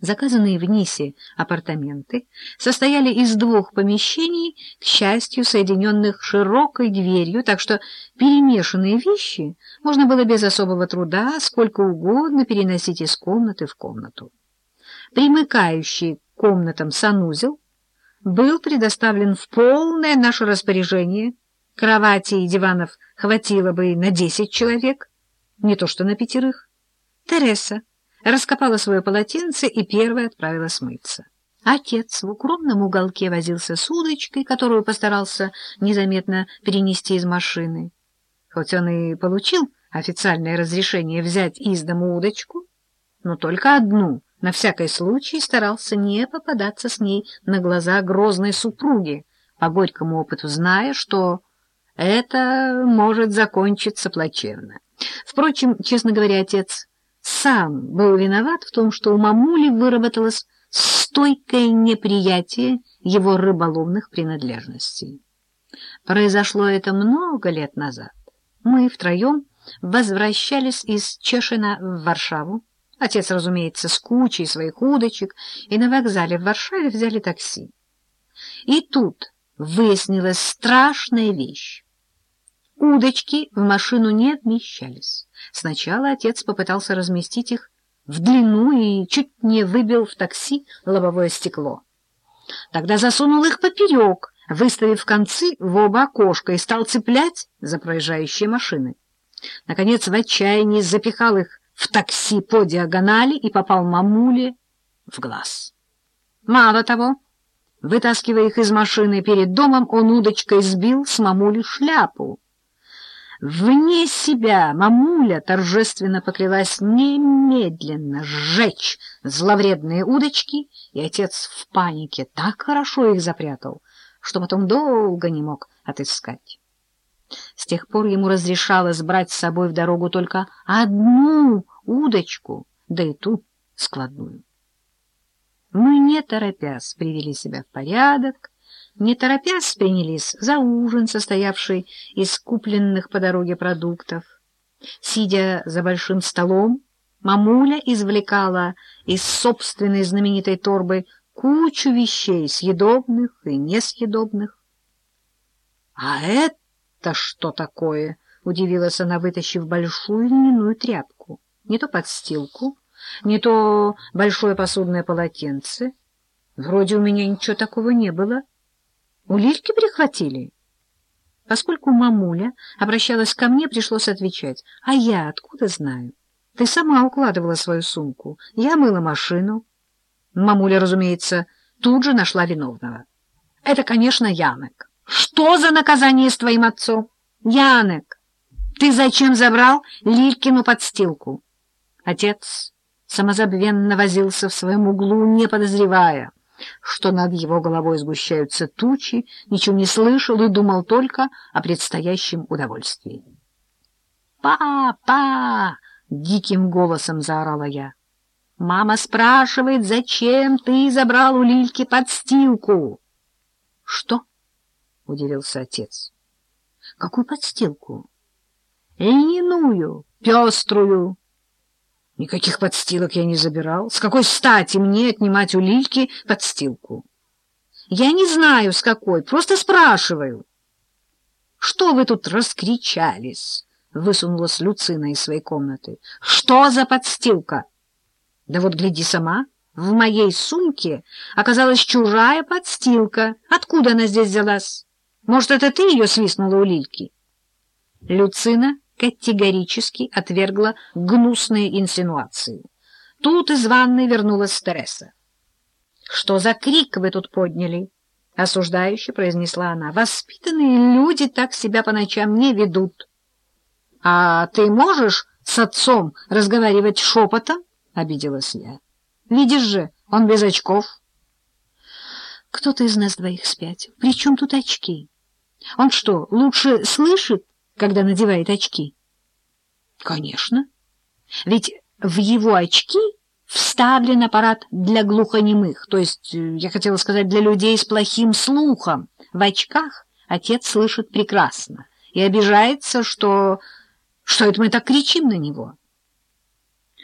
Заказанные в Нисе апартаменты состояли из двух помещений, к счастью, соединенных широкой дверью, так что перемешанные вещи можно было без особого труда сколько угодно переносить из комнаты в комнату. Примыкающий к комнатам санузел был предоставлен в полное наше распоряжение. Кровати и диванов хватило бы на десять человек, не то что на пятерых. Тереса раскопала свое полотенце и первая отправилась мыться. Отец в укромном уголке возился с удочкой, которую постарался незаметно перенести из машины. Хоть он и получил официальное разрешение взять из дому удочку, но только одну, на всякий случай старался не попадаться с ней на глаза грозной супруги, по горькому опыту зная, что это может закончиться плачевно. Впрочем, честно говоря, отец сам был виноват в том, что у мамули выработалось стойкое неприятие его рыболовных принадлежностей. Произошло это много лет назад. Мы втроем возвращались из Чешина в Варшаву. Отец, разумеется, с кучей своих удочек, и на вокзале в Варшаве взяли такси. И тут выяснилась страшная вещь. Удочки в машину не вмещались. Сначала отец попытался разместить их в длину и чуть не выбил в такси лобовое стекло. Тогда засунул их поперек, выставив концы в оба окошка и стал цеплять за проезжающие машины. Наконец, в отчаянии запихал их в такси по диагонали и попал мамуле в глаз. Мало того, вытаскивая их из машины перед домом, он удочкой сбил с мамули шляпу. Вне себя мамуля торжественно поклялась немедленно сжечь зловредные удочки, и отец в панике так хорошо их запрятал, что потом долго не мог отыскать. С тех пор ему разрешалось брать с собой в дорогу только одну удочку, да и ту складную. Мы, не торопясь, привели себя в порядок, не торопясь принялись за ужин, состоявший из купленных по дороге продуктов. Сидя за большим столом, мамуля извлекала из собственной знаменитой торбы кучу вещей, съедобных и несъедобных. — А это что такое? — удивилась она, вытащив большую льняную тряпку. Не то подстилку, не то большое посудное полотенце. Вроде у меня ничего такого не было. — Улитки прихватили? Поскольку мамуля обращалась ко мне, пришлось отвечать. А я откуда знаю? Ты сама укладывала свою сумку. Я мыла машину. Мамуля, разумеется, тут же нашла виновного. Это, конечно, Янек. Что за наказание с твоим отцом? Янек, ты зачем забрал Лилькину подстилку? Отец самозабвенно возился в своем углу, не подозревая что над его головой сгущаются тучи, ничего не слышал и думал только о предстоящем удовольствии. «Папа!» — диким голосом заорала я. «Мама спрашивает, зачем ты забрал у Лильки подстилку?» «Что?» — удивился отец. «Какую подстилку?» «Льняную, пеструю». Никаких подстилок я не забирал. С какой стати мне отнимать у Лильки подстилку? Я не знаю, с какой, просто спрашиваю. Что вы тут раскричались? Высунулась Люцина из своей комнаты. Что за подстилка? Да вот гляди сама. В моей сумке оказалась чужая подстилка. Откуда она здесь взялась? Может, это ты ее свистнула у Лильки? Люцина категорически отвергла гнусные инсинуации. Тут из ванной вернулась Тереса. — Что за крик вы тут подняли? — осуждающе произнесла она. — Воспитанные люди так себя по ночам не ведут. — А ты можешь с отцом разговаривать шепотом? — обиделась я. — Видишь же, он без очков. — Кто-то из нас двоих спятил. При чем тут очки? Он что, лучше слышит? Когда надевает очки? Конечно. Ведь в его очки вставлен аппарат для глухонемых, то есть, э, я хотела сказать, для людей с плохим слухом. В очках отец слышит прекрасно и обижается, что... что это мы так кричим на него.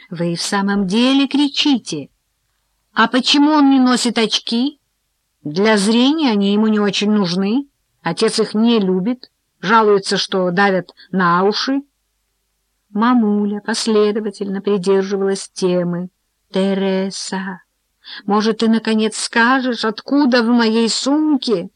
Вы и в самом деле кричите. А почему он не носит очки? Для зрения они ему не очень нужны. Отец их не любит, жалуется, что давят на уши. Мамуля последовательно придерживалась темы. «Тереса, может, ты, наконец, скажешь, откуда в моей сумке